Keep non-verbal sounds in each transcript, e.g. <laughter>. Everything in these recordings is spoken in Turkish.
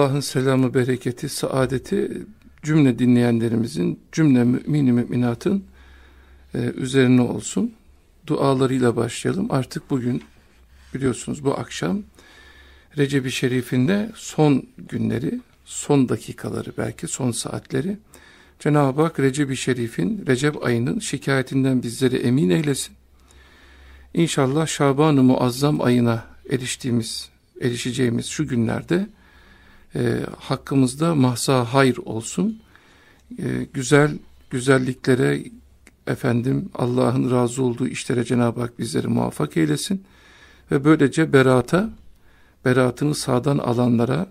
Allah'ın selamı, bereketi, saadeti cümle dinleyenlerimizin, cümle mümin müminatın e, üzerine olsun. Dualarıyla başlayalım. Artık bugün biliyorsunuz bu akşam Recep-i Şerif'inde son günleri, son dakikaları belki son saatleri Cenab-ı Hak Recep-i Şerif'in, Recep ayının şikayetinden bizleri emin eylesin. İnşallah Şaban-ı Muazzam ayına eriştiğimiz, erişeceğimiz şu günlerde e, hakkımızda mahsa hayır olsun. E, güzel, güzelliklere efendim Allah'ın razı olduğu işlere Cenab-ı Hak bizleri muvaffak eylesin. Ve böylece berata, beratını sağdan alanlara,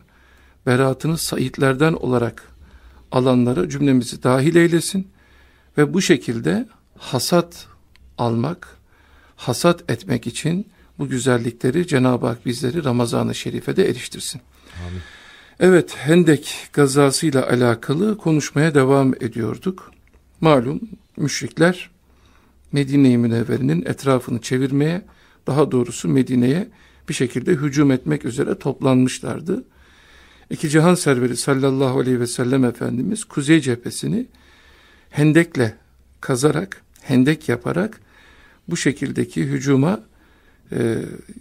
beratını saitlerden olarak alanlara cümlemizi dahil eylesin. Ve bu şekilde hasat almak, hasat etmek için bu güzellikleri Cenab-ı Hak bizleri Ramazan-ı Şerif'e de eriştirsin. Amin. Evet, Hendek gazasıyla alakalı konuşmaya devam ediyorduk. Malum müşrikler Medine-i Münevvere'nin etrafını çevirmeye, daha doğrusu Medine'ye bir şekilde hücum etmek üzere toplanmışlardı. İki cihan serveri sallallahu aleyhi ve sellem Efendimiz kuzey cephesini hendekle kazarak, hendek yaparak bu şekildeki hücuma e,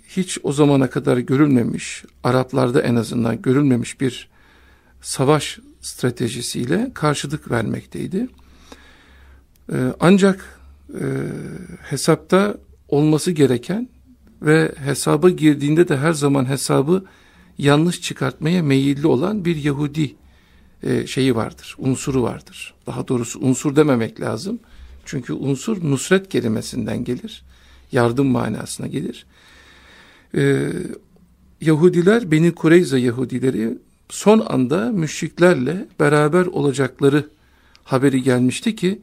hiç o zamana kadar görülmemiş, Araplarda en azından görülmemiş bir savaş stratejisiyle karşılık vermekteydi. E, ancak e, hesapta olması gereken ve hesaba girdiğinde de her zaman hesabı yanlış çıkartmaya meyilli olan bir Yahudi e, şeyi vardır, unsuru vardır. Daha doğrusu unsur dememek lazım. Çünkü unsur nusret kelimesinden gelir yardım manasına gelir. Ee, Yahudiler, Beni Kureyza Yahudileri son anda müşriklerle beraber olacakları haberi gelmişti ki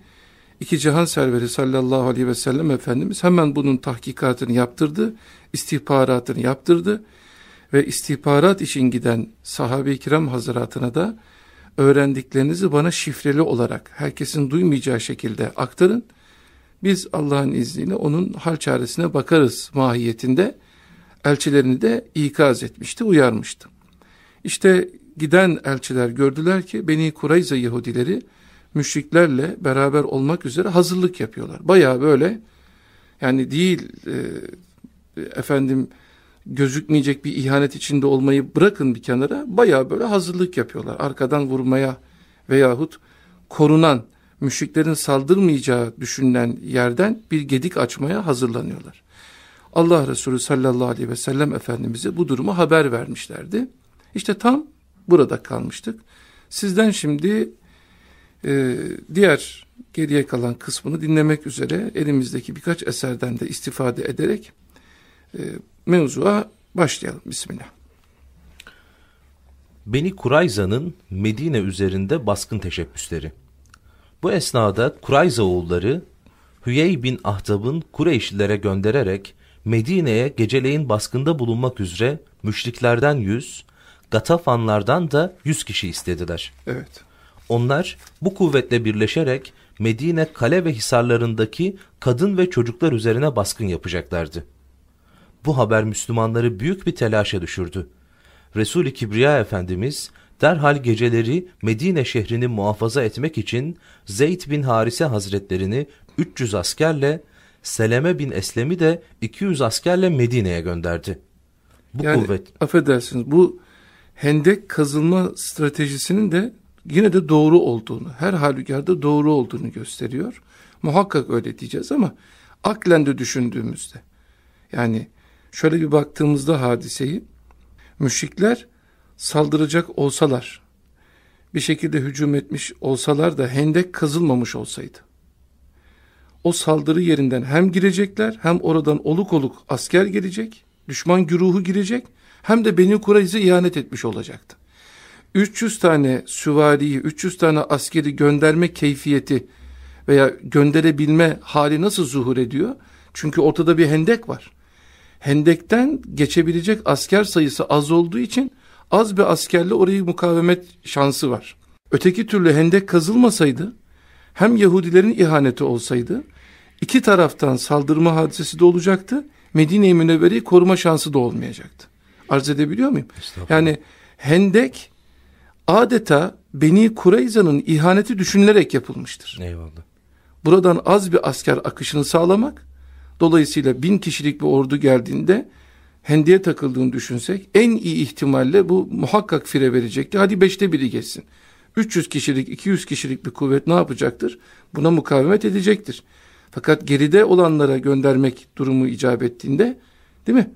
iki cihan serveri sallallahu aleyhi ve sellem Efendimiz hemen bunun tahkikatını yaptırdı, istihbaratını yaptırdı ve istihbarat için giden sahabe-i kiram hazıratına da öğrendiklerinizi bana şifreli olarak herkesin duymayacağı şekilde aktarın biz Allah'ın izniyle onun hal çaresine bakarız mahiyetinde elçilerini de ikaz etmişti, uyarmıştı. İşte giden elçiler gördüler ki Beni Kurayza Yahudileri müşriklerle beraber olmak üzere hazırlık yapıyorlar. Baya böyle yani değil e, efendim gözükmeyecek bir ihanet içinde olmayı bırakın bir kenara baya böyle hazırlık yapıyorlar. Arkadan vurmaya veyahut korunan müşriklerin saldırmayacağı düşünülen yerden bir gedik açmaya hazırlanıyorlar. Allah Resulü sallallahu aleyhi ve sellem Efendimiz'e bu durumu haber vermişlerdi. İşte tam burada kalmıştık. Sizden şimdi e, diğer geriye kalan kısmını dinlemek üzere elimizdeki birkaç eserden de istifade ederek e, mevzuya başlayalım. Bismillah. Beni Kurayza'nın Medine üzerinde baskın teşebbüsleri. Bu esnada Kurayza oğulları Hüyey bin Ahtab'ın Kureyşlilere göndererek Medine'ye geceleyin baskında bulunmak üzere müşriklerden yüz, Gatafanlardan da yüz kişi istediler. Evet. Onlar bu kuvvetle birleşerek Medine kale ve hisarlarındaki kadın ve çocuklar üzerine baskın yapacaklardı. Bu haber Müslümanları büyük bir telaşa düşürdü. Resul-i Kibriya Efendimiz derhal geceleri Medine şehrini muhafaza etmek için Zeyd bin Harise hazretlerini 300 askerle Seleme bin Eslem'i de 200 askerle Medine'ye gönderdi. Bu yani, kuvvet. Affedersiniz bu hendek kazılma stratejisinin de yine de doğru olduğunu, her halükarda doğru olduğunu gösteriyor. Muhakkak öyle diyeceğiz ama aklen de düşündüğümüzde yani şöyle bir baktığımızda hadiseyi müşrikler saldıracak olsalar, bir şekilde hücum etmiş olsalar da hendek kazılmamış olsaydı, o saldırı yerinden hem girecekler hem oradan oluk oluk asker gelecek, düşman güruhu girecek hem de Beni Kureyz'e ihanet etmiş olacaktı. 300 tane süvariyi, 300 tane askeri gönderme keyfiyeti veya gönderebilme hali nasıl zuhur ediyor? Çünkü ortada bir hendek var. Hendekten geçebilecek asker sayısı az olduğu için az bir askerle orayı mukavemet şansı var. Öteki türlü hendek kazılmasaydı hem Yahudilerin ihaneti olsaydı iki taraftan saldırma hadisesi de olacaktı. Medine-i Münevvere'yi koruma şansı da olmayacaktı. Arz edebiliyor muyum? Yani hendek adeta Beni Kureyza'nın ihaneti düşünülerek yapılmıştır. Eyvallah. Buradan az bir asker akışını sağlamak, dolayısıyla bin kişilik bir ordu geldiğinde hendeye takıldığını düşünsek en iyi ihtimalle bu muhakkak fire verecekti. Hadi beşte biri geçsin. 300 kişilik 200 kişilik bir kuvvet ne yapacaktır? Buna mukavemet edecektir. Fakat geride olanlara göndermek durumu icap ettiğinde değil mi?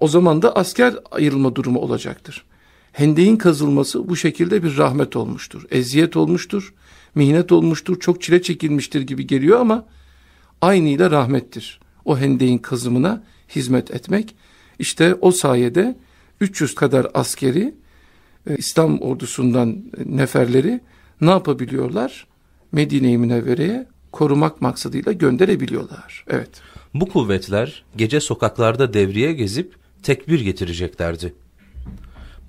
O zaman da asker ayrılma durumu olacaktır. Hendeğin kazılması bu şekilde bir rahmet olmuştur. Eziyet olmuştur, mihnet olmuştur, çok çile çekilmiştir gibi geliyor ama aynıyla rahmettir. O hendeğin kazımına hizmet etmek. İşte o sayede 300 kadar askeri e, İslam ordusundan neferleri ne yapabiliyorlar? Medine-i Münevvere'ye korumak maksadıyla gönderebiliyorlar. Evet. Bu kuvvetler gece sokaklarda devriye gezip tekbir getireceklerdi.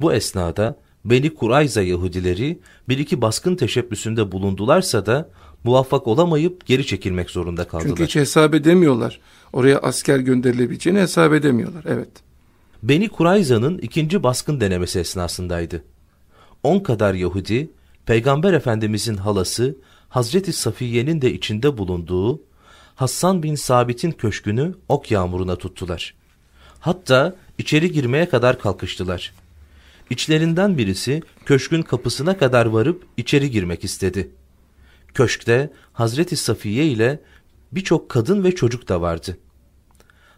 Bu esnada Beni Kurayza Yahudileri bir iki baskın teşebbüsünde bulundularsa da muvaffak olamayıp geri çekilmek zorunda kaldılar. Çünkü hiç hesap edemiyorlar. Oraya asker gönderilebileceğini hesap edemiyorlar. Evet. Beni Kurayza'nın ikinci baskın denemesi esnasındaydı. On kadar Yahudi, Peygamber Efendimizin halası Hazreti Safiye'nin de içinde bulunduğu Hassan bin Sabit'in köşkünü ok yağmuruna tuttular. Hatta içeri girmeye kadar kalkıştılar. İçlerinden birisi köşkün kapısına kadar varıp içeri girmek istedi. Köşkte Hazreti Safiye ile birçok kadın ve çocuk da vardı.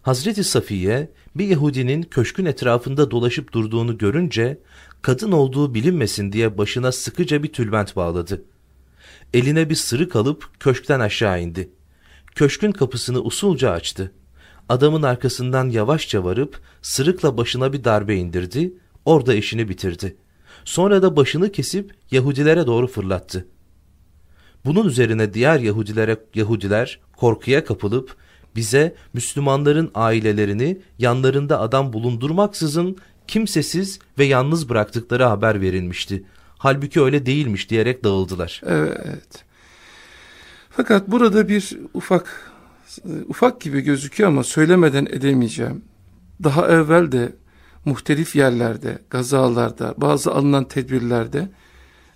Hazreti Safiye bir Yahudinin köşkün etrafında dolaşıp durduğunu görünce kadın olduğu bilinmesin diye başına sıkıca bir tülbent bağladı. Eline bir sırık alıp köşkten aşağı indi. Köşkün kapısını usulca açtı. Adamın arkasından yavaşça varıp sırıkla başına bir darbe indirdi, orada işini bitirdi. Sonra da başını kesip Yahudilere doğru fırlattı. Bunun üzerine diğer Yahudilere Yahudiler korkuya kapılıp bize Müslümanların ailelerini yanlarında adam bulundurmaksızın kimsesiz ve yalnız bıraktıkları haber verilmişti. Halbuki öyle değilmiş diyerek dağıldılar. Evet. Fakat burada bir ufak ufak gibi gözüküyor ama söylemeden edemeyeceğim. Daha evvel de muhtelif yerlerde, gazalarda, bazı alınan tedbirlerde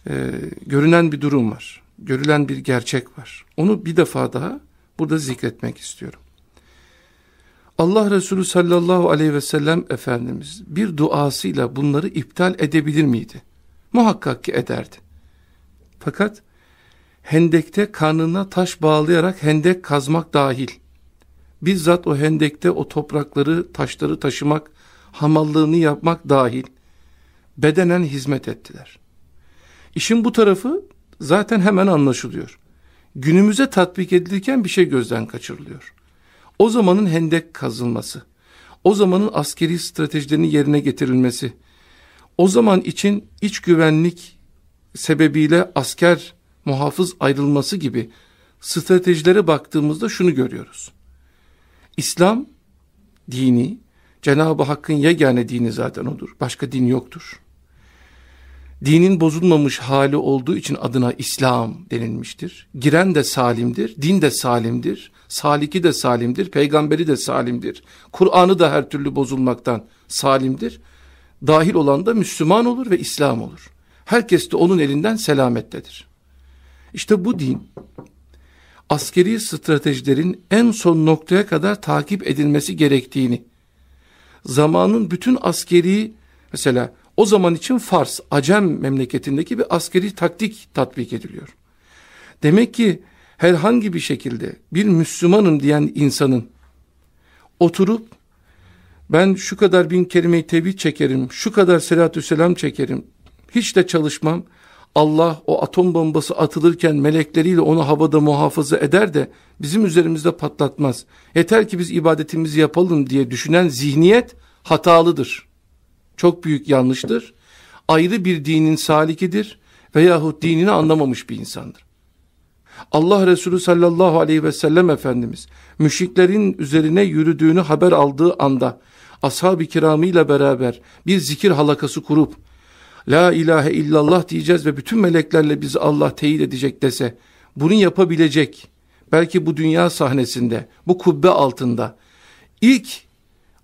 e, görünen bir durum var. Görülen bir gerçek var. Onu bir defa daha burada zikretmek istiyorum. Allah Resulü sallallahu aleyhi ve sellem Efendimiz bir duasıyla bunları iptal edebilir miydi? Muhakkak ki ederdi. Fakat hendekte karnına taş bağlayarak hendek kazmak dahil. Bizzat o hendekte o toprakları, taşları taşımak, hamallığını yapmak dahil bedenen hizmet ettiler. İşin bu tarafı zaten hemen anlaşılıyor. Günümüze tatbik edilirken bir şey gözden kaçırılıyor. O zamanın hendek kazılması, o zamanın askeri stratejilerinin yerine getirilmesi, o zaman için iç güvenlik sebebiyle asker muhafız ayrılması gibi stratejilere baktığımızda şunu görüyoruz. İslam dini, Cenab-ı Hakk'ın yegane dini zaten odur. Başka din yoktur. Dinin bozulmamış hali olduğu için adına İslam denilmiştir. Giren de salimdir, din de salimdir, saliki de salimdir, peygamberi de salimdir. Kur'an'ı da her türlü bozulmaktan salimdir. Dahil olan da Müslüman olur ve İslam olur. Herkes de onun elinden selamettedir. İşte bu din askeri stratejilerin en son noktaya kadar takip edilmesi gerektiğini, zamanın bütün askeri mesela o zaman için Fars, Acem memleketindeki bir askeri taktik tatbik ediliyor. Demek ki herhangi bir şekilde bir Müslümanım diyen insanın oturup ben şu kadar bin kelime-i tevhid çekerim, şu kadar selatü selam çekerim, hiç de çalışmam, Allah o atom bombası atılırken melekleriyle onu havada muhafaza eder de bizim üzerimizde patlatmaz. Yeter ki biz ibadetimizi yapalım diye düşünen zihniyet hatalıdır. Çok büyük yanlıştır. Ayrı bir dinin salikidir veyahut dinini anlamamış bir insandır. Allah Resulü sallallahu aleyhi ve sellem Efendimiz müşriklerin üzerine yürüdüğünü haber aldığı anda ashab-ı kiramıyla beraber bir zikir halakası kurup La ilahe illallah diyeceğiz ve bütün meleklerle bizi Allah teyit edecek dese bunu yapabilecek belki bu dünya sahnesinde bu kubbe altında ilk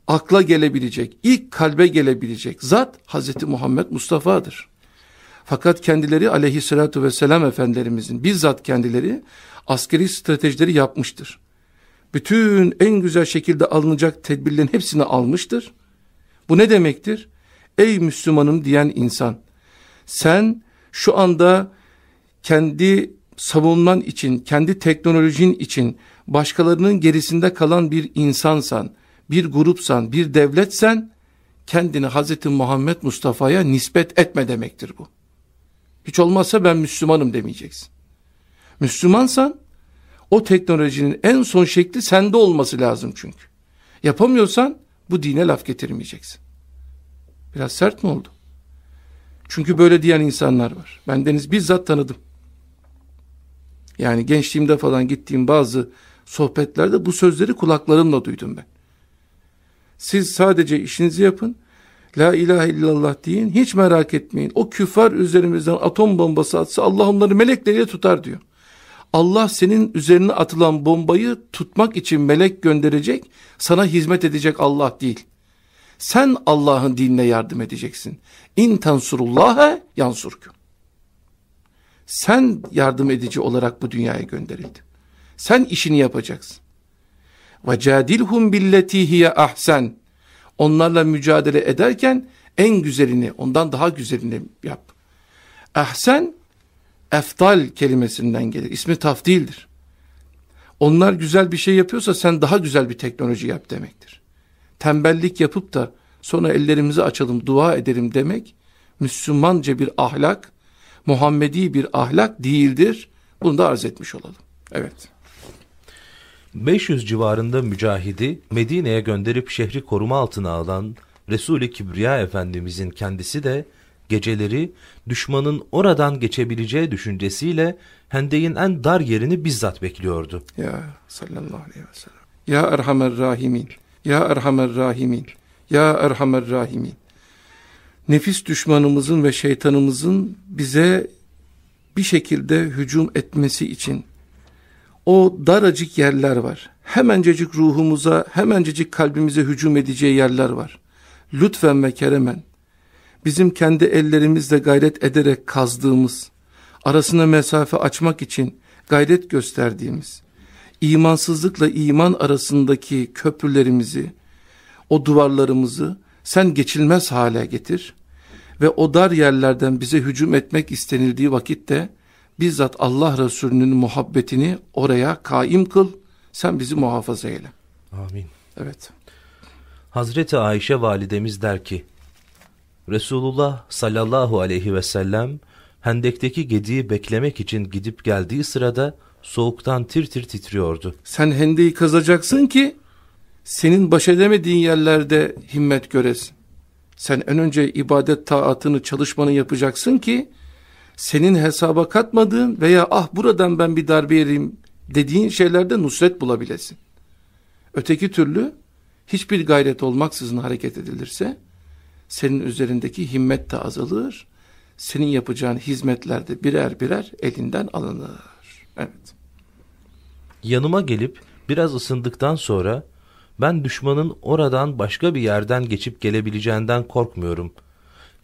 akla gelebilecek ilk kalbe gelebilecek zat Hazreti Muhammed Mustafa'dır. Fakat kendileri aleyhissalatu vesselam efendilerimizin bizzat kendileri askeri stratejileri yapmıştır. Bütün en güzel şekilde alınacak tedbirlerin hepsini almıştır. Bu ne demektir? Ey Müslümanım diyen insan, sen şu anda kendi savunman için, kendi teknolojin için başkalarının gerisinde kalan bir insansan, bir grupsan, bir devletsen, kendini Hazreti Muhammed Mustafa'ya nispet etme demektir bu. Hiç olmazsa ben Müslümanım demeyeceksin. Müslümansan, o teknolojinin en son şekli sende olması lazım çünkü. Yapamıyorsan, bu dine laf getirmeyeceksin. Biraz sert mi oldu? Çünkü böyle diyen insanlar var. Ben deniz bizzat tanıdım. Yani gençliğimde falan gittiğim bazı sohbetlerde bu sözleri kulaklarımla duydum ben. Siz sadece işinizi yapın. La ilahe illallah deyin. Hiç merak etmeyin. O küfar üzerimizden atom bombası atsa Allah onları melekleriyle tutar diyor. Allah senin üzerine atılan bombayı tutmak için melek gönderecek. Sana hizmet edecek Allah değil. Sen Allah'ın dinine yardım edeceksin. İn tansurullaha yansurku. Sen yardım edici olarak bu dünyaya gönderildin. Sen işini yapacaksın. Ve cadilhum billeti hiye ahsen. Onlarla mücadele ederken en güzelini, ondan daha güzelini yap. Ahsen, eftal kelimesinden gelir. İsmi tafdildir. Onlar güzel bir şey yapıyorsa sen daha güzel bir teknoloji yap demektir. Tembellik yapıp da sonra ellerimizi açalım, dua edelim demek, Müslümanca bir ahlak, Muhammedi bir ahlak değildir. Bunu da arz etmiş olalım. Evet. 500 civarında mücahidi Medine'ye gönderip şehri koruma altına alan Resul-i Kibriya Efendimizin kendisi de geceleri düşmanın oradan geçebileceği düşüncesiyle Hendek'in en dar yerini bizzat bekliyordu. Ya sallallahu aleyhi ve sellem. Ya Erhamer Rahimin. Ya Erhamer Rahimin. Ya Erhamer Rahimin. Nefis düşmanımızın ve şeytanımızın bize bir şekilde hücum etmesi için o daracık yerler var. Hemencecik ruhumuza, hemencecik kalbimize hücum edeceği yerler var. Lütfen ve keremen bizim kendi ellerimizle gayret ederek kazdığımız, arasına mesafe açmak için gayret gösterdiğimiz, imansızlıkla iman arasındaki köprülerimizi, o duvarlarımızı sen geçilmez hale getir ve o dar yerlerden bize hücum etmek istenildiği vakitte bizzat Allah Resulü'nün muhabbetini oraya kaim kıl, sen bizi muhafaza eyle. Amin. Evet. Hazreti Ayşe validemiz der ki, Resulullah sallallahu aleyhi ve sellem Hendek'teki gediği beklemek için gidip geldiği sırada soğuktan tir tir titriyordu. Sen hendeyi kazacaksın ki senin baş edemediğin yerlerde himmet göresin. Sen en önce ibadet taatını, çalışmanı yapacaksın ki senin hesaba katmadığın veya ah buradan ben bir darbe yeriyim dediğin şeylerde nusret bulabilesin. Öteki türlü hiçbir gayret olmaksızın hareket edilirse senin üzerindeki himmet de azalır. Senin yapacağın hizmetlerde birer birer elinden alınır. Evet. Yanıma gelip biraz ısındıktan sonra ben düşmanın oradan başka bir yerden geçip gelebileceğinden korkmuyorum.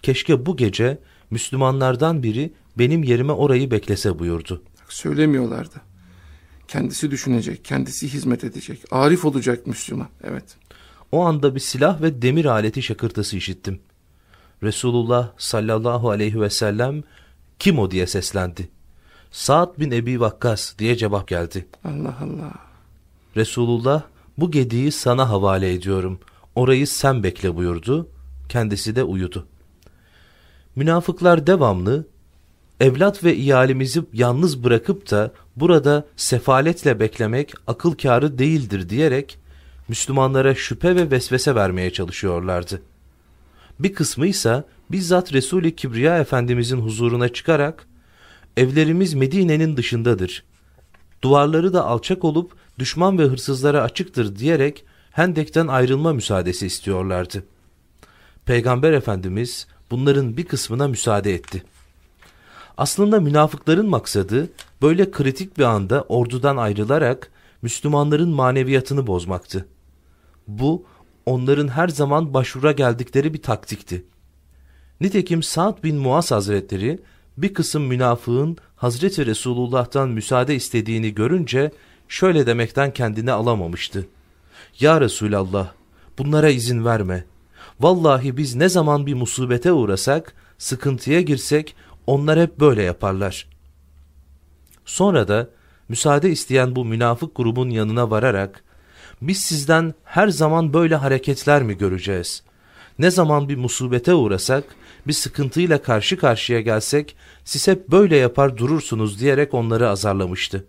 Keşke bu gece Müslümanlardan biri benim yerime orayı beklese buyurdu. Söylemiyorlardı. Kendisi düşünecek, kendisi hizmet edecek. Arif olacak Müslüman. Evet. O anda bir silah ve demir aleti şakırtısı işittim. Resulullah sallallahu aleyhi ve sellem kim o diye seslendi. Sa'd bin Ebi Vakkas diye cevap geldi. Allah Allah. Resulullah bu gediği sana havale ediyorum. Orayı sen bekle buyurdu. Kendisi de uyudu. Münafıklar devamlı evlat ve iyalimizi yalnız bırakıp da burada sefaletle beklemek akıl kârı değildir diyerek Müslümanlara şüphe ve vesvese vermeye çalışıyorlardı. Bir kısmı ise bizzat Resul-i Kibriya Efendimizin huzuruna çıkarak evlerimiz Medine'nin dışındadır. Duvarları da alçak olup düşman ve hırsızlara açıktır diyerek Hendek'ten ayrılma müsaadesi istiyorlardı. Peygamber Efendimiz bunların bir kısmına müsaade etti. Aslında münafıkların maksadı böyle kritik bir anda ordudan ayrılarak Müslümanların maneviyatını bozmaktı. Bu onların her zaman başvura geldikleri bir taktikti. Nitekim Sa'd bin Muaz Hazretleri bir kısım münafığın Hazreti Resulullah'tan müsaade istediğini görünce şöyle demekten kendini alamamıştı. Ya Resulallah bunlara izin verme. Vallahi biz ne zaman bir musibete uğrasak, sıkıntıya girsek onlar hep böyle yaparlar. Sonra da müsaade isteyen bu münafık grubun yanına vararak biz sizden her zaman böyle hareketler mi göreceğiz? Ne zaman bir musibete uğrasak, bir sıkıntıyla karşı karşıya gelsek siz hep böyle yapar durursunuz diyerek onları azarlamıştı.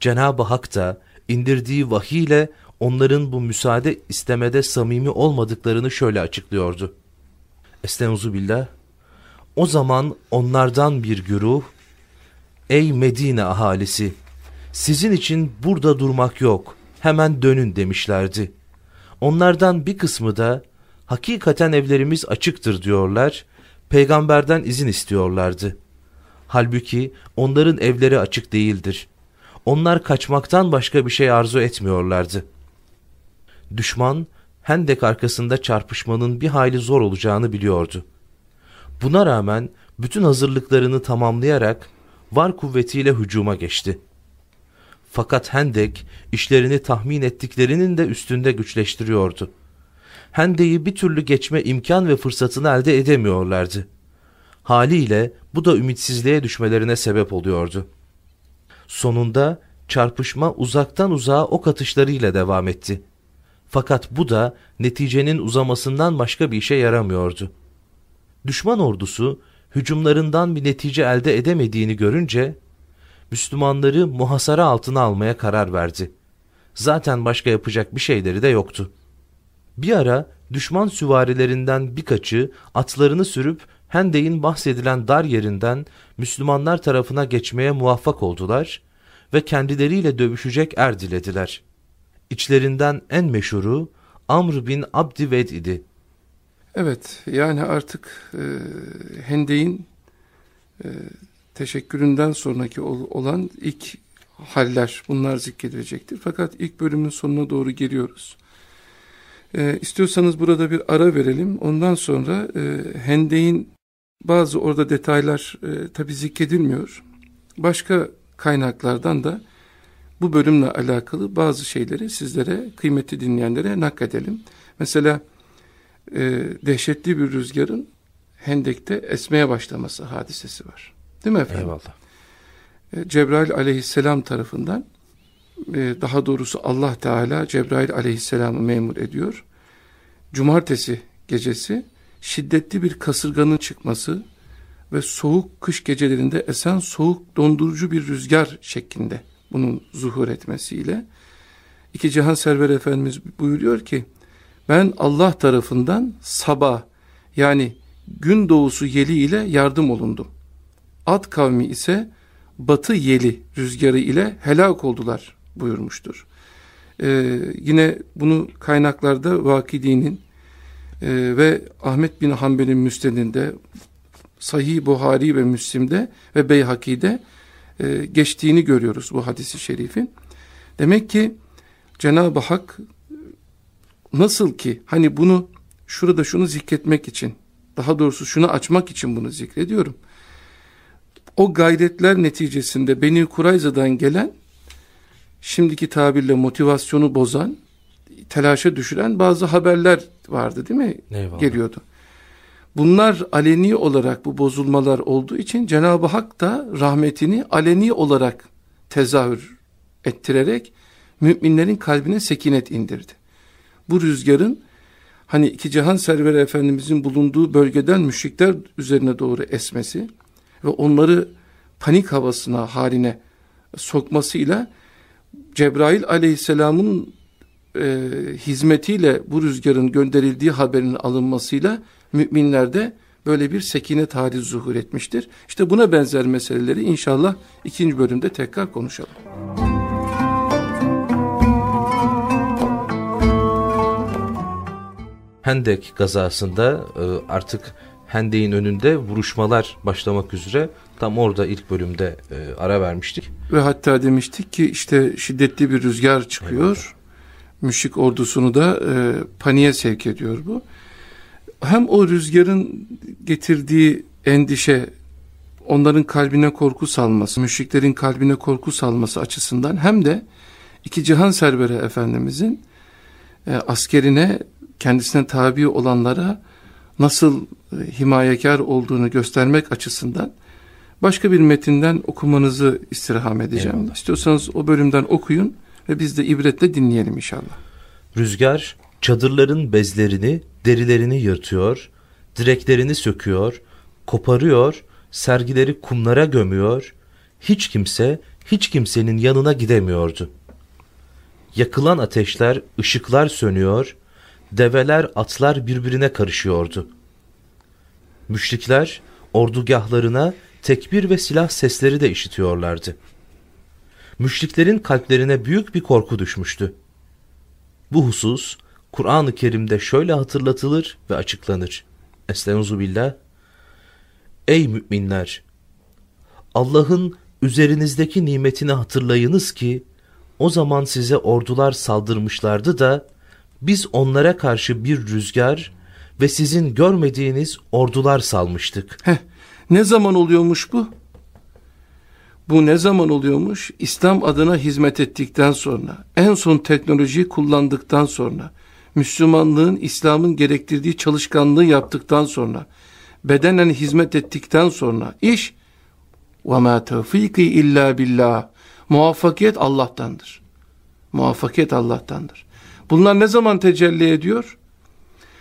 Cenab-ı Hak da indirdiği vahiyle onların bu müsaade istemede samimi olmadıklarını şöyle açıklıyordu. Estaizu billah. O zaman onlardan bir güruh, Ey Medine ahalisi! Sizin için burada durmak yok, hemen dönün demişlerdi. Onlardan bir kısmı da, hakikaten evlerimiz açıktır diyorlar, peygamberden izin istiyorlardı. Halbuki onların evleri açık değildir. Onlar kaçmaktan başka bir şey arzu etmiyorlardı. Düşman, Hendek arkasında çarpışmanın bir hayli zor olacağını biliyordu. Buna rağmen bütün hazırlıklarını tamamlayarak var kuvvetiyle hücuma geçti. Fakat Hendek işlerini tahmin ettiklerinin de üstünde güçleştiriyordu. Hendek'i bir türlü geçme imkan ve fırsatını elde edemiyorlardı. Haliyle bu da ümitsizliğe düşmelerine sebep oluyordu. Sonunda çarpışma uzaktan uzağa ok atışlarıyla devam etti. Fakat bu da neticenin uzamasından başka bir işe yaramıyordu. Düşman ordusu hücumlarından bir netice elde edemediğini görünce Müslümanları muhasara altına almaya karar verdi. Zaten başka yapacak bir şeyleri de yoktu. Bir ara düşman süvarilerinden birkaçı atlarını sürüp Hendek'in bahsedilen dar yerinden Müslümanlar tarafına geçmeye muvaffak oldular ve kendileriyle dövüşecek er dilediler. İçlerinden en meşhuru Amr bin Abdived idi. Evet yani artık e, Hendek'in e, teşekküründen sonraki ol, olan ilk haller bunlar zikredilecektir. Fakat ilk bölümün sonuna doğru geliyoruz. E, istiyorsanız burada bir ara verelim. Ondan sonra e, Hendek'in bazı orada detaylar e, tabi zikredilmiyor. Başka kaynaklardan da bu bölümle alakalı bazı şeyleri sizlere, kıymetli dinleyenlere nakledelim. Mesela e, dehşetli bir rüzgarın Hendek'te esmeye başlaması hadisesi var. Değil mi efendim? Eyvallah. E, Cebrail aleyhisselam tarafından e, daha doğrusu Allah Teala Cebrail aleyhisselamı memur ediyor. Cumartesi gecesi şiddetli bir kasırganın çıkması ve soğuk kış gecelerinde esen soğuk dondurucu bir rüzgar şeklinde bunun zuhur etmesiyle iki cihan server efendimiz buyuruyor ki ben Allah tarafından sabah yani gün doğusu yeli ile yardım olundum. Ad kavmi ise batı yeli rüzgarı ile helak oldular buyurmuştur. Ee, yine bunu kaynaklarda Vakidi'nin e, ve Ahmet bin Hanbel'in müstedinde Sahih Buhari ve Müslim'de ve Beyhaki'de e, geçtiğini görüyoruz bu hadisi şerifin. Demek ki Cenab-ı Hak nasıl ki hani bunu şurada şunu zikretmek için daha doğrusu şunu açmak için bunu zikrediyorum. O gayretler neticesinde Beni Kurayza'dan gelen şimdiki tabirle motivasyonu bozan telaşa düşüren bazı haberler vardı değil mi? Eyvallah. Geliyordu. Bunlar aleni olarak bu bozulmalar olduğu için Cenab-ı Hak da rahmetini aleni olarak tezahür ettirerek müminlerin kalbine sekinet indirdi. Bu rüzgarın hani iki cihan serveri efendimizin bulunduğu bölgeden müşrikler üzerine doğru esmesi ve onları panik havasına haline sokmasıyla Cebrail aleyhisselamın e, hizmetiyle bu rüzgarın gönderildiği haberin alınmasıyla müminlerde böyle bir sekinet hali zuhur etmiştir. İşte buna benzer meseleleri inşallah ikinci bölümde tekrar konuşalım. Hendek gazasında e, artık Hendek'in önünde vuruşmalar başlamak üzere tam orada ilk bölümde e, ara vermiştik. Ve hatta demiştik ki işte şiddetli bir rüzgar çıkıyor. Evet. Müşrik ordusunu da e, paniğe sevk ediyor bu. hem o rüzgarın getirdiği endişe, onların kalbine korku salması, müşriklerin kalbine korku salması açısından hem de iki cihan serveri Efendimizin e, askerine kendisine tabi olanlara nasıl e, himayekar olduğunu göstermek açısından başka bir metinden okumanızı istirham edeceğim. Eyvallah. İstiyorsanız o bölümden okuyun ve biz de ibretle dinleyelim inşallah. Rüzgar çadırların bezlerini, derilerini yırtıyor, direklerini söküyor, koparıyor, sergileri kumlara gömüyor, hiç kimse hiç kimsenin yanına gidemiyordu. Yakılan ateşler, ışıklar sönüyor, develer, atlar birbirine karışıyordu. Müşrikler ordugahlarına tekbir ve silah sesleri de işitiyorlardı. Müşriklerin kalplerine büyük bir korku düşmüştü. Bu husus Kur'an-ı Kerim'de şöyle hatırlatılır ve açıklanır. Estaizu billah. Ey müminler! Allah'ın üzerinizdeki nimetini hatırlayınız ki o zaman size ordular saldırmışlardı da biz onlara karşı bir rüzgar ve sizin görmediğiniz ordular salmıştık. Heh, ne zaman oluyormuş bu? Bu ne zaman oluyormuş? İslam adına hizmet ettikten sonra, en son teknolojiyi kullandıktan sonra, Müslümanlığın, İslam'ın gerektirdiği çalışkanlığı yaptıktan sonra, bedenen hizmet ettikten sonra, iş, وَمَا تَوْفِيقِ illa billah. Muvaffakiyet Allah'tandır. Muvaffakiyet Allah'tandır. Bunlar ne zaman tecelli ediyor?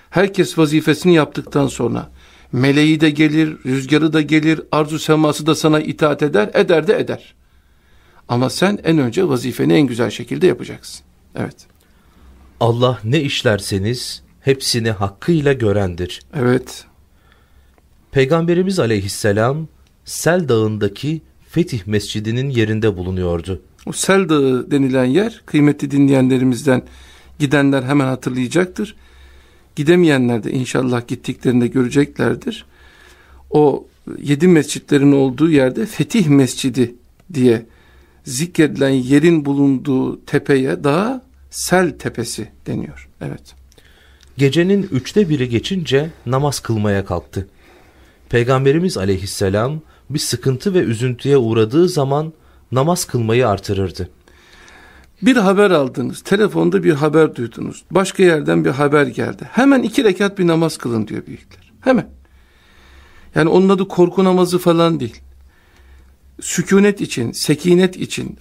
Herkes vazifesini yaptıktan sonra, meleği de gelir, rüzgarı da gelir, arzu seması da sana itaat eder, eder de eder. Ama sen en önce vazifeni en güzel şekilde yapacaksın. Evet. Allah ne işlerseniz hepsini hakkıyla görendir. Evet. Peygamberimiz aleyhisselam Sel Dağı'ndaki Fetih Mescidi'nin yerinde bulunuyordu. O Sel Dağı denilen yer kıymetli dinleyenlerimizden gidenler hemen hatırlayacaktır. Gidemeyenler de inşallah gittiklerinde göreceklerdir. O yedi mescitlerin olduğu yerde Fetih Mescidi diye zikredilen yerin bulunduğu tepeye daha Sel Tepesi deniyor. Evet. Gecenin üçte biri geçince namaz kılmaya kalktı. Peygamberimiz aleyhisselam bir sıkıntı ve üzüntüye uğradığı zaman namaz kılmayı artırırdı. Bir haber aldınız, telefonda bir haber duydunuz, başka yerden bir haber geldi. Hemen iki rekat bir namaz kılın diyor büyükler. Hemen. Yani onun adı korku namazı falan değil. Sükunet için, sekinet için,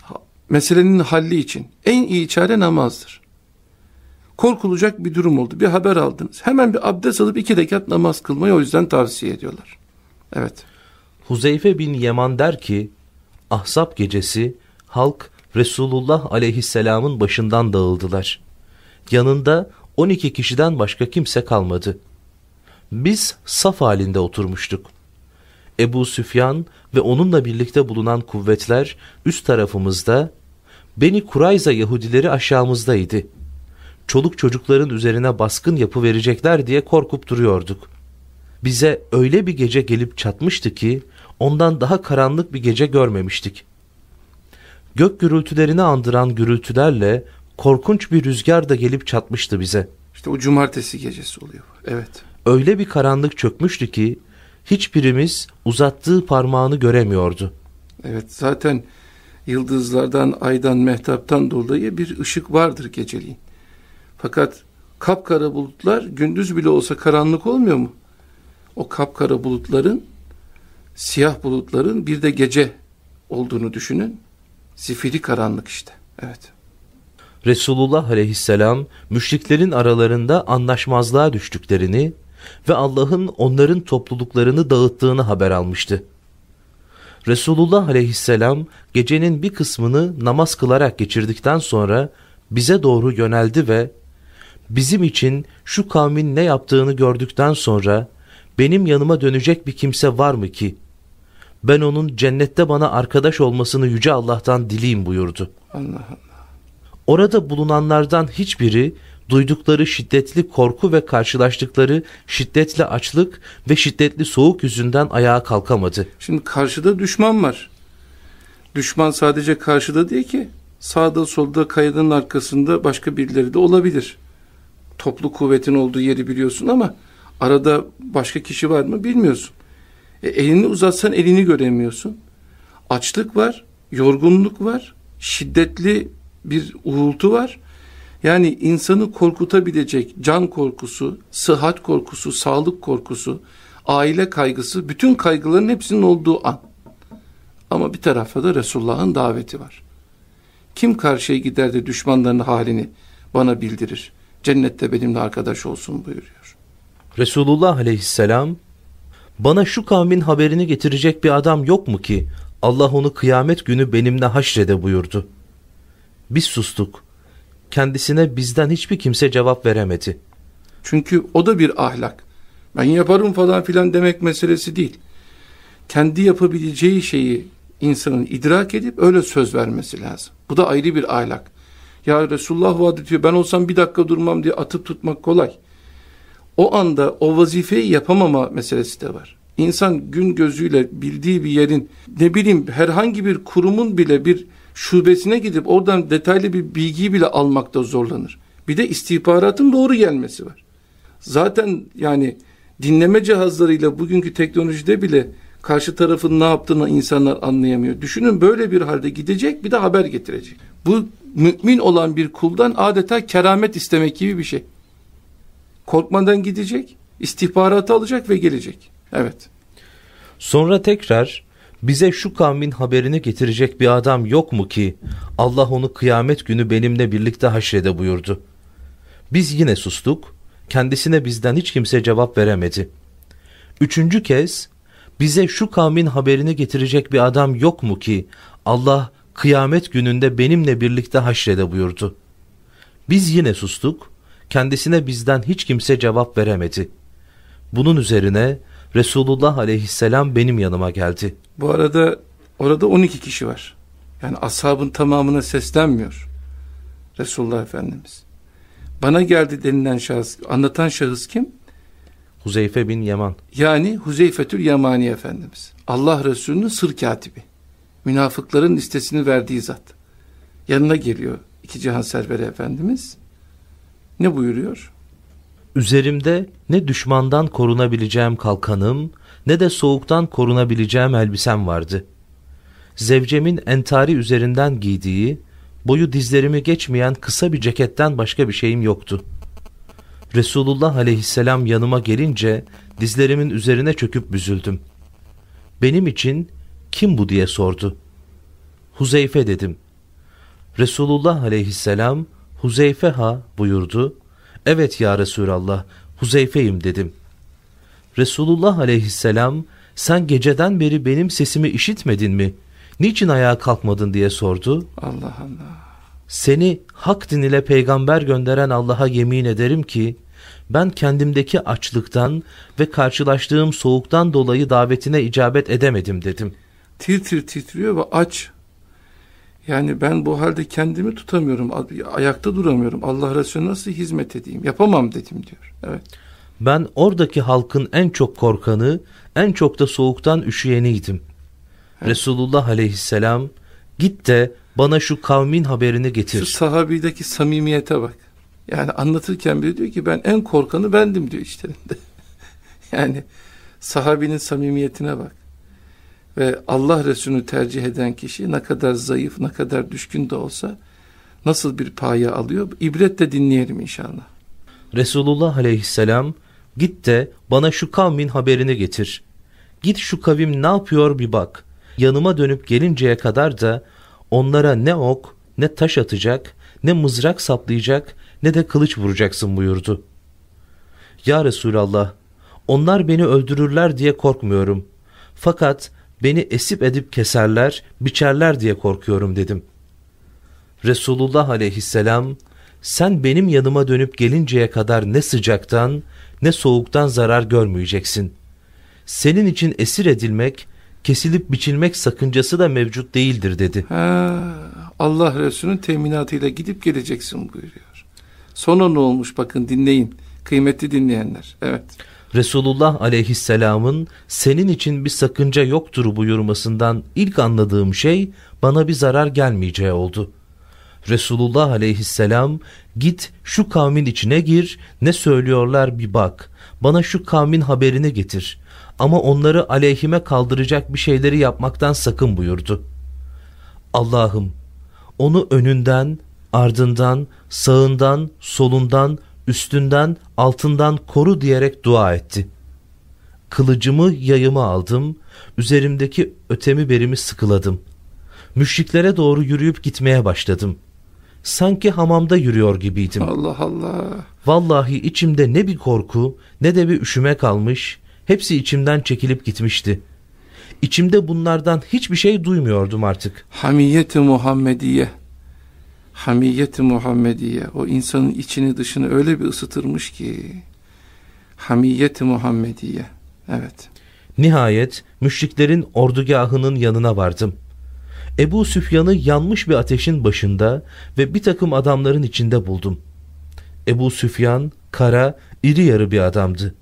meselenin halli için en iyi çare namazdır. Korkulacak bir durum oldu, bir haber aldınız. Hemen bir abdest alıp iki rekat namaz kılmayı o yüzden tavsiye ediyorlar. Evet. Huzeyfe bin Yeman der ki, Ahzab gecesi halk Resulullah aleyhisselamın başından dağıldılar. Yanında 12 kişiden başka kimse kalmadı. Biz saf halinde oturmuştuk. Ebu Süfyan ve onunla birlikte bulunan kuvvetler üst tarafımızda, Beni Kurayza Yahudileri aşağımızdaydı. Çoluk çocukların üzerine baskın yapı verecekler diye korkup duruyorduk. Bize öyle bir gece gelip çatmıştı ki ondan daha karanlık bir gece görmemiştik. Gök gürültülerini andıran gürültülerle korkunç bir rüzgar da gelip çatmıştı bize. İşte o cumartesi gecesi oluyor. Evet. Öyle bir karanlık çökmüştü ki hiçbirimiz uzattığı parmağını göremiyordu. Evet zaten yıldızlardan, aydan, mehtaptan dolayı bir ışık vardır geceliğin. Fakat kapkara bulutlar gündüz bile olsa karanlık olmuyor mu? O kapkara bulutların, siyah bulutların bir de gece olduğunu düşünün. Zifiri karanlık işte. Evet. Resulullah aleyhisselam müşriklerin aralarında anlaşmazlığa düştüklerini ve Allah'ın onların topluluklarını dağıttığını haber almıştı. Resulullah aleyhisselam gecenin bir kısmını namaz kılarak geçirdikten sonra bize doğru yöneldi ve bizim için şu kavmin ne yaptığını gördükten sonra benim yanıma dönecek bir kimse var mı ki ben onun cennette bana arkadaş olmasını yüce Allah'tan dileyim buyurdu. Allah Allah. Orada bulunanlardan hiçbiri duydukları şiddetli korku ve karşılaştıkları şiddetli açlık ve şiddetli soğuk yüzünden ayağa kalkamadı. Şimdi karşıda düşman var. Düşman sadece karşıda değil ki sağda solda kayanın arkasında başka birileri de olabilir. Toplu kuvvetin olduğu yeri biliyorsun ama Arada başka kişi var mı bilmiyorsun. E, elini uzatsan elini göremiyorsun. Açlık var, yorgunluk var, şiddetli bir uğultu var. Yani insanı korkutabilecek can korkusu, sıhhat korkusu, sağlık korkusu, aile kaygısı, bütün kaygıların hepsinin olduğu an. Ama bir tarafta da Resulullah'ın daveti var. Kim karşıya gider de düşmanların halini bana bildirir. Cennette benimle arkadaş olsun buyuruyor. Resulullah aleyhisselam bana şu kavmin haberini getirecek bir adam yok mu ki Allah onu kıyamet günü benimle haşrede buyurdu. Biz sustuk. Kendisine bizden hiçbir kimse cevap veremedi. Çünkü o da bir ahlak. Ben yaparım falan filan demek meselesi değil. Kendi yapabileceği şeyi insanın idrak edip öyle söz vermesi lazım. Bu da ayrı bir ahlak. Ya Resulullah vaat ediyor ben olsam bir dakika durmam diye atıp tutmak kolay. O anda o vazifeyi yapamama meselesi de var. İnsan gün gözüyle bildiği bir yerin ne bileyim herhangi bir kurumun bile bir şubesine gidip oradan detaylı bir bilgiyi bile almakta zorlanır. Bir de istihbaratın doğru gelmesi var. Zaten yani dinleme cihazlarıyla bugünkü teknolojide bile karşı tarafın ne yaptığını insanlar anlayamıyor. Düşünün böyle bir halde gidecek bir de haber getirecek. Bu mümin olan bir kuldan adeta keramet istemek gibi bir şey. Korkmadan gidecek, istihbaratı alacak ve gelecek. Evet. Sonra tekrar bize şu kavmin haberini getirecek bir adam yok mu ki Allah onu kıyamet günü benimle birlikte haşrede buyurdu. Biz yine sustuk, kendisine bizden hiç kimse cevap veremedi. Üçüncü kez bize şu kavmin haberini getirecek bir adam yok mu ki Allah kıyamet gününde benimle birlikte haşrede buyurdu. Biz yine sustuk, kendisine bizden hiç kimse cevap veremedi. Bunun üzerine Resulullah aleyhisselam benim yanıma geldi. Bu arada orada 12 kişi var. Yani ashabın tamamına seslenmiyor. Resulullah Efendimiz. Bana geldi denilen şahıs, anlatan şahıs kim? Huzeyfe bin Yaman. Yani Huzeyfetül Yamani Efendimiz. Allah Resulü'nün sır katibi. Münafıkların listesini verdiği zat. Yanına geliyor iki cihan serveri Efendimiz. Ne buyuruyor? Üzerimde ne düşmandan korunabileceğim kalkanım ne de soğuktan korunabileceğim elbisem vardı. Zevcemin entari üzerinden giydiği, boyu dizlerimi geçmeyen kısa bir ceketten başka bir şeyim yoktu. Resulullah aleyhisselam yanıma gelince dizlerimin üzerine çöküp büzüldüm. Benim için kim bu diye sordu. Huzeyfe dedim. Resulullah aleyhisselam Huzeyfe ha buyurdu. Evet ya Resulallah Huzeyfe'yim dedim. Resulullah aleyhisselam sen geceden beri benim sesimi işitmedin mi? Niçin ayağa kalkmadın diye sordu. Allah Allah. Seni hak din ile peygamber gönderen Allah'a yemin ederim ki ben kendimdeki açlıktan ve karşılaştığım soğuktan dolayı davetine icabet edemedim dedim. Tir tir titriyor ve aç. Yani ben bu halde kendimi tutamıyorum, ayakta duramıyorum. Allah Resulü nasıl hizmet edeyim? Yapamam dedim diyor. Evet. Ben oradaki halkın en çok korkanı, en çok da soğuktan üşüyeniydim. Evet. Resulullah aleyhisselam git de bana şu kavmin haberini getir. Şu sahabideki samimiyete bak. Yani anlatırken biri diyor ki ben en korkanı bendim diyor içlerinde. <laughs> yani sahabinin samimiyetine bak. Ve Allah Resulü'nü tercih eden kişi ne kadar zayıf, ne kadar düşkün de olsa nasıl bir paya alıyor? İbretle dinleyelim inşallah. Resulullah aleyhisselam git de bana şu kavmin haberini getir. Git şu kavim ne yapıyor bir bak. Yanıma dönüp gelinceye kadar da onlara ne ok, ne taş atacak, ne mızrak saplayacak, ne de kılıç vuracaksın buyurdu. Ya Resulallah, onlar beni öldürürler diye korkmuyorum. Fakat beni esip edip keserler, biçerler diye korkuyorum dedim. Resulullah aleyhisselam, sen benim yanıma dönüp gelinceye kadar ne sıcaktan ne soğuktan zarar görmeyeceksin. Senin için esir edilmek, kesilip biçilmek sakıncası da mevcut değildir dedi. Ha, Allah Resulü'nün teminatıyla gidip geleceksin buyuruyor. Sonra ne olmuş bakın dinleyin. Kıymetli dinleyenler. Evet. Resulullah aleyhisselamın senin için bir sakınca yoktur buyurmasından ilk anladığım şey bana bir zarar gelmeyeceği oldu. Resulullah aleyhisselam git şu kavmin içine gir ne söylüyorlar bir bak. Bana şu kavmin haberini getir. Ama onları aleyhime kaldıracak bir şeyleri yapmaktan sakın buyurdu. Allah'ım onu önünden, ardından, sağından, solundan, üstünden, altından koru diyerek dua etti. Kılıcımı yayımı aldım, üzerimdeki ötemi berimi sıkıladım. Müşriklere doğru yürüyüp gitmeye başladım. Sanki hamamda yürüyor gibiydim. Allah Allah. Vallahi içimde ne bir korku ne de bir üşüme kalmış, hepsi içimden çekilip gitmişti. İçimde bunlardan hiçbir şey duymuyordum artık. Hamiyeti Muhammediye. Hamiyeti Muhammediye. O insanın içini dışını öyle bir ısıtırmış ki. Hamiyeti Muhammediye. Evet. Nihayet müşriklerin ordugahının yanına vardım. Ebu Süfyan'ı yanmış bir ateşin başında ve bir takım adamların içinde buldum. Ebu Süfyan kara, iri yarı bir adamdı.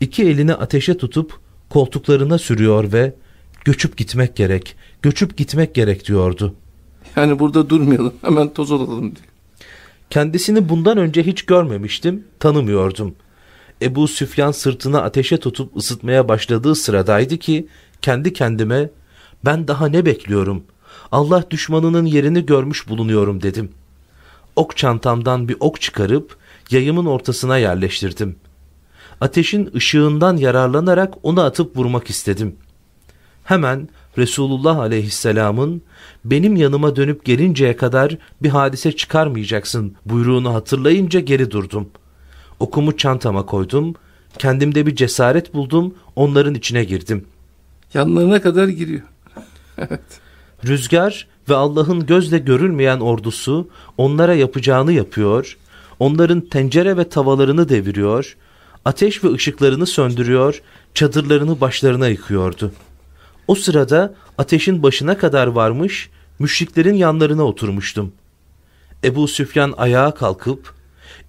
İki elini ateşe tutup koltuklarına sürüyor ve göçüp gitmek gerek, göçüp gitmek gerek diyordu. Yani burada durmayalım, hemen toz olalım diyor. Kendisini bundan önce hiç görmemiştim, tanımıyordum. Ebu Süfyan sırtını ateşe tutup ısıtmaya başladığı sıradaydı ki kendi kendime ben daha ne bekliyorum? Allah düşmanının yerini görmüş bulunuyorum dedim. Ok çantamdan bir ok çıkarıp yayımın ortasına yerleştirdim. Ateşin ışığından yararlanarak onu atıp vurmak istedim. Hemen Resulullah aleyhisselamın benim yanıma dönüp gelinceye kadar bir hadise çıkarmayacaksın buyruğunu hatırlayınca geri durdum. Okumu çantama koydum, kendimde bir cesaret buldum, onların içine girdim. Yanlarına kadar giriyor. <laughs> evet. Rüzgar ve Allah'ın gözle görülmeyen ordusu onlara yapacağını yapıyor, onların tencere ve tavalarını deviriyor, ateş ve ışıklarını söndürüyor, çadırlarını başlarına yıkıyordu. O sırada ateşin başına kadar varmış, müşriklerin yanlarına oturmuştum. Ebu Süfyan ayağa kalkıp,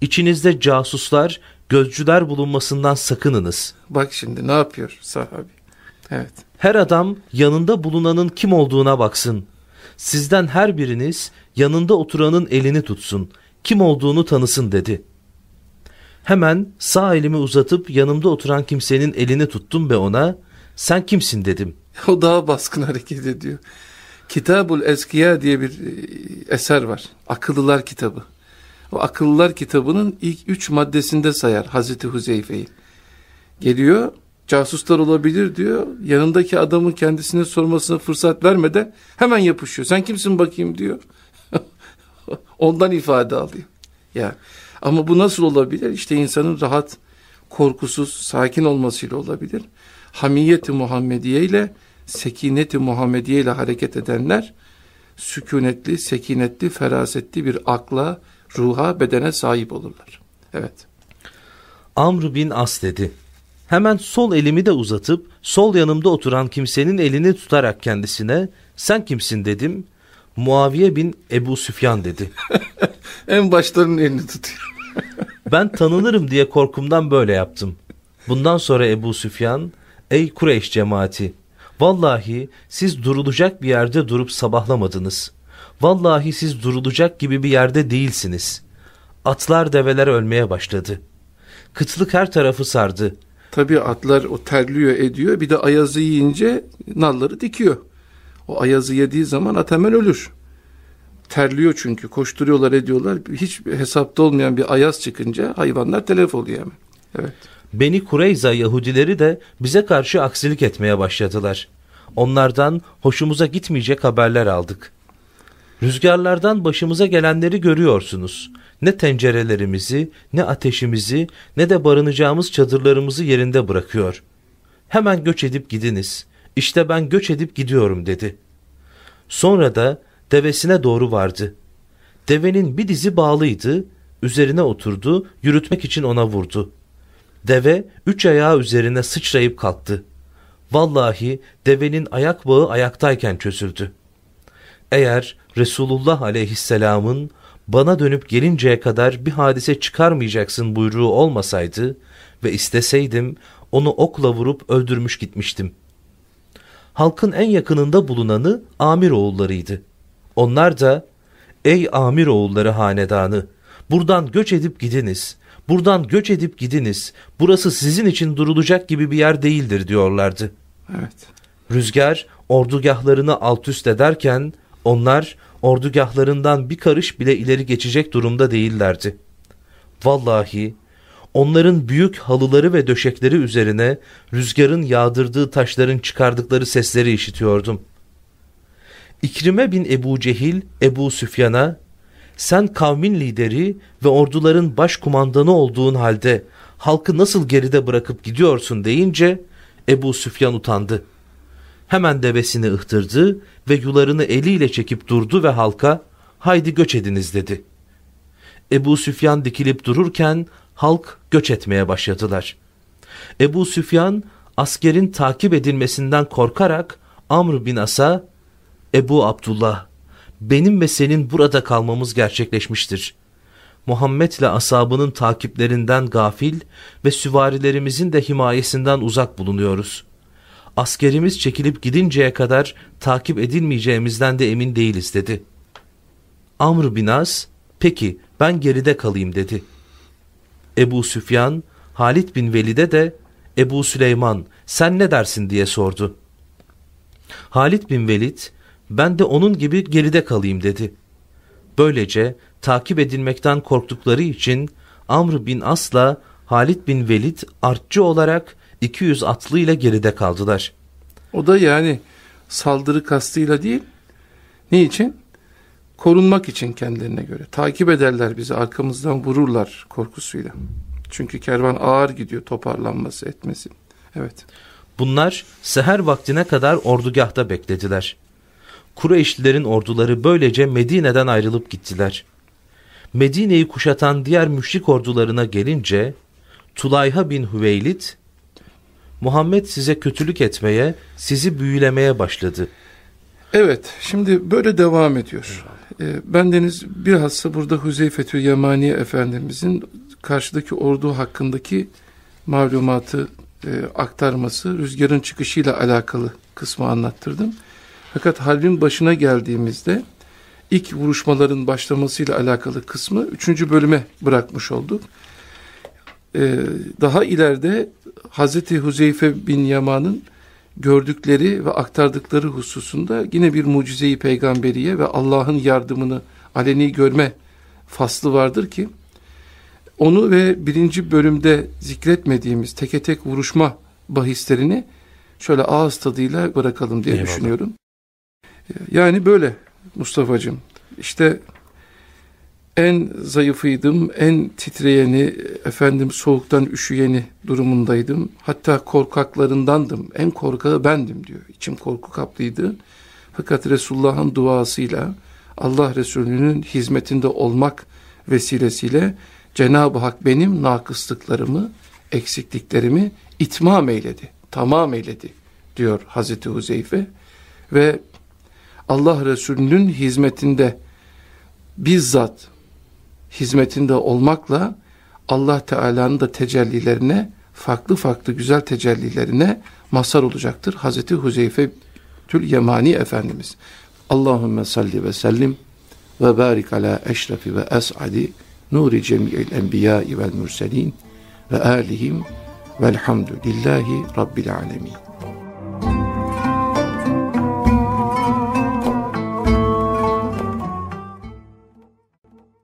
içinizde casuslar, gözcüler bulunmasından sakınınız. Bak şimdi ne yapıyor sahabi? Evet. Her adam yanında bulunanın kim olduğuna baksın. Sizden her biriniz yanında oturanın elini tutsun. Kim olduğunu tanısın dedi. Hemen sağ elimi uzatıp yanımda oturan kimsenin elini tuttum ve ona sen kimsin dedim. O daha baskın hareket ediyor. Kitabul Eskiya diye bir e, eser var. Akıllılar kitabı. O Akıllılar kitabının ilk üç maddesinde sayar Hazreti Huzeyfe'yi. Geliyor casuslar olabilir diyor. Yanındaki adamın kendisine sormasına fırsat vermeden hemen yapışıyor. Sen kimsin bakayım diyor. <laughs> Ondan ifade alıyor. Ya ama bu nasıl olabilir? İşte insanın rahat, korkusuz, sakin olmasıyla olabilir. Hamiyeti Muhammediye ile sekineti Muhammediye ile hareket edenler sükunetli, sekinetli, ferasetli bir akla, ruha, bedene sahip olurlar. Evet. Amr bin As dedi. Hemen sol elimi de uzatıp sol yanımda oturan kimsenin elini tutarak kendisine sen kimsin dedim. Muaviye bin Ebu Süfyan dedi. <laughs> en başlarının elini tutuyor. <laughs> ben tanınırım diye korkumdan böyle yaptım. Bundan sonra Ebu Süfyan ey Kureyş cemaati vallahi siz durulacak bir yerde durup sabahlamadınız. Vallahi siz durulacak gibi bir yerde değilsiniz. Atlar develer ölmeye başladı. Kıtlık her tarafı sardı. Tabii atlar o terliyor ediyor. Bir de ayazı yiyince nalları dikiyor. O ayazı yediği zaman at hemen ölür. Terliyor çünkü koşturuyorlar ediyorlar. Hiç hesapta olmayan bir ayaz çıkınca hayvanlar telef oluyor hemen. Evet. Beni Kureyza Yahudileri de bize karşı aksilik etmeye başladılar. Onlardan hoşumuza gitmeyecek haberler aldık. Rüzgarlardan başımıza gelenleri görüyorsunuz. Ne tencerelerimizi, ne ateşimizi, ne de barınacağımız çadırlarımızı yerinde bırakıyor. Hemen göç edip gidiniz. İşte ben göç edip gidiyorum dedi. Sonra da devesine doğru vardı. Devenin bir dizi bağlıydı, üzerine oturdu, yürütmek için ona vurdu. Deve üç ayağı üzerine sıçrayıp kalktı. Vallahi devenin ayak bağı ayaktayken çözüldü. Eğer Resulullah aleyhisselamın bana dönüp gelinceye kadar bir hadise çıkarmayacaksın buyruğu olmasaydı ve isteseydim onu okla vurup öldürmüş gitmiştim. Halkın en yakınında bulunanı amir oğullarıydı. Onlar da Ey amir oğulları hanedanı! Buradan göç edip gidiniz. Buradan göç edip gidiniz. Burası sizin için durulacak gibi bir yer değildir diyorlardı. Evet. Rüzgar ordugahlarını alt üst ederken onlar ordugahlarından bir karış bile ileri geçecek durumda değillerdi. Vallahi onların büyük halıları ve döşekleri üzerine rüzgarın yağdırdığı taşların çıkardıkları sesleri işitiyordum. İkrime bin Ebu Cehil Ebu Süfyan'a sen kavmin lideri ve orduların baş kumandanı olduğun halde halkı nasıl geride bırakıp gidiyorsun deyince Ebu Süfyan utandı. Hemen devesini ıhtırdı ve yularını eliyle çekip durdu ve halka haydi göç ediniz dedi. Ebu Süfyan dikilip dururken halk göç etmeye başladılar. Ebu Süfyan askerin takip edilmesinden korkarak Amr bin As'a Ebu Abdullah benim ve senin burada kalmamız gerçekleşmiştir. Muhammed ile asabının takiplerinden gafil ve süvarilerimizin de himayesinden uzak bulunuyoruz. Askerimiz çekilip gidinceye kadar takip edilmeyeceğimizden de emin değiliz dedi. Amr bin As, peki ben geride kalayım dedi. Ebu Süfyan, Halit bin Velid'e de Ebu Süleyman sen ne dersin diye sordu. Halit bin Velid, ben de onun gibi geride kalayım dedi. Böylece takip edilmekten korktukları için Amr bin As'la Halid bin Velid artçı olarak 200 atlı ile geride kaldılar. O da yani saldırı kastıyla değil. Ne için? Korunmak için kendilerine göre. Takip ederler bizi arkamızdan vururlar korkusuyla. Çünkü kervan ağır gidiyor toparlanması etmesi. Evet. Bunlar seher vaktine kadar ordugahta beklediler. Kureyşlilerin orduları böylece Medine'den ayrılıp gittiler. Medine'yi kuşatan diğer müşrik ordularına gelince Tulayha bin Hüveylid Muhammed size kötülük etmeye, sizi büyülemeye başladı. Evet, şimdi böyle devam ediyor. Ee, bendeniz bilhassa burada Hüzeyfetü Yemani Efendimizin karşıdaki ordu hakkındaki malumatı e, aktarması, rüzgarın çıkışıyla alakalı kısmı anlattırdım. Fakat harbin başına geldiğimizde ilk vuruşmaların başlamasıyla alakalı kısmı üçüncü bölüme bırakmış olduk. Ee, daha ileride Hazreti Huzeyfe bin Yaman'ın gördükleri ve aktardıkları hususunda yine bir mucizeyi peygamberiye ve Allah'ın yardımını aleni görme faslı vardır ki onu ve birinci bölümde zikretmediğimiz teke tek vuruşma bahislerini şöyle ağız tadıyla bırakalım diye Eyvallah. düşünüyorum. Yani böyle Mustafa'cığım. İşte en zayıfıydım, en titreyeni, efendim soğuktan üşüyeni durumundaydım. Hatta korkaklarındandım, en korkağı bendim diyor. İçim korku kaplıydı. Fakat Resulullah'ın duasıyla Allah Resulü'nün hizmetinde olmak vesilesiyle Cenab-ı Hak benim nakıslıklarımı, eksikliklerimi itmam eyledi, tamam eyledi diyor Hazreti Huzeyfe ve Allah Resulü'nün hizmetinde bizzat hizmetinde olmakla Allah Teala'nın da tecellilerine farklı farklı güzel tecellilerine mazhar olacaktır. Hazreti Huzeyfe Tül Yemani Efendimiz. Allahümme salli ve sellim ve barik ala eşrefi ve es'adi nuri cemi'il enbiyai vel mürselin ve alihim velhamdülillahi rabbil alemin.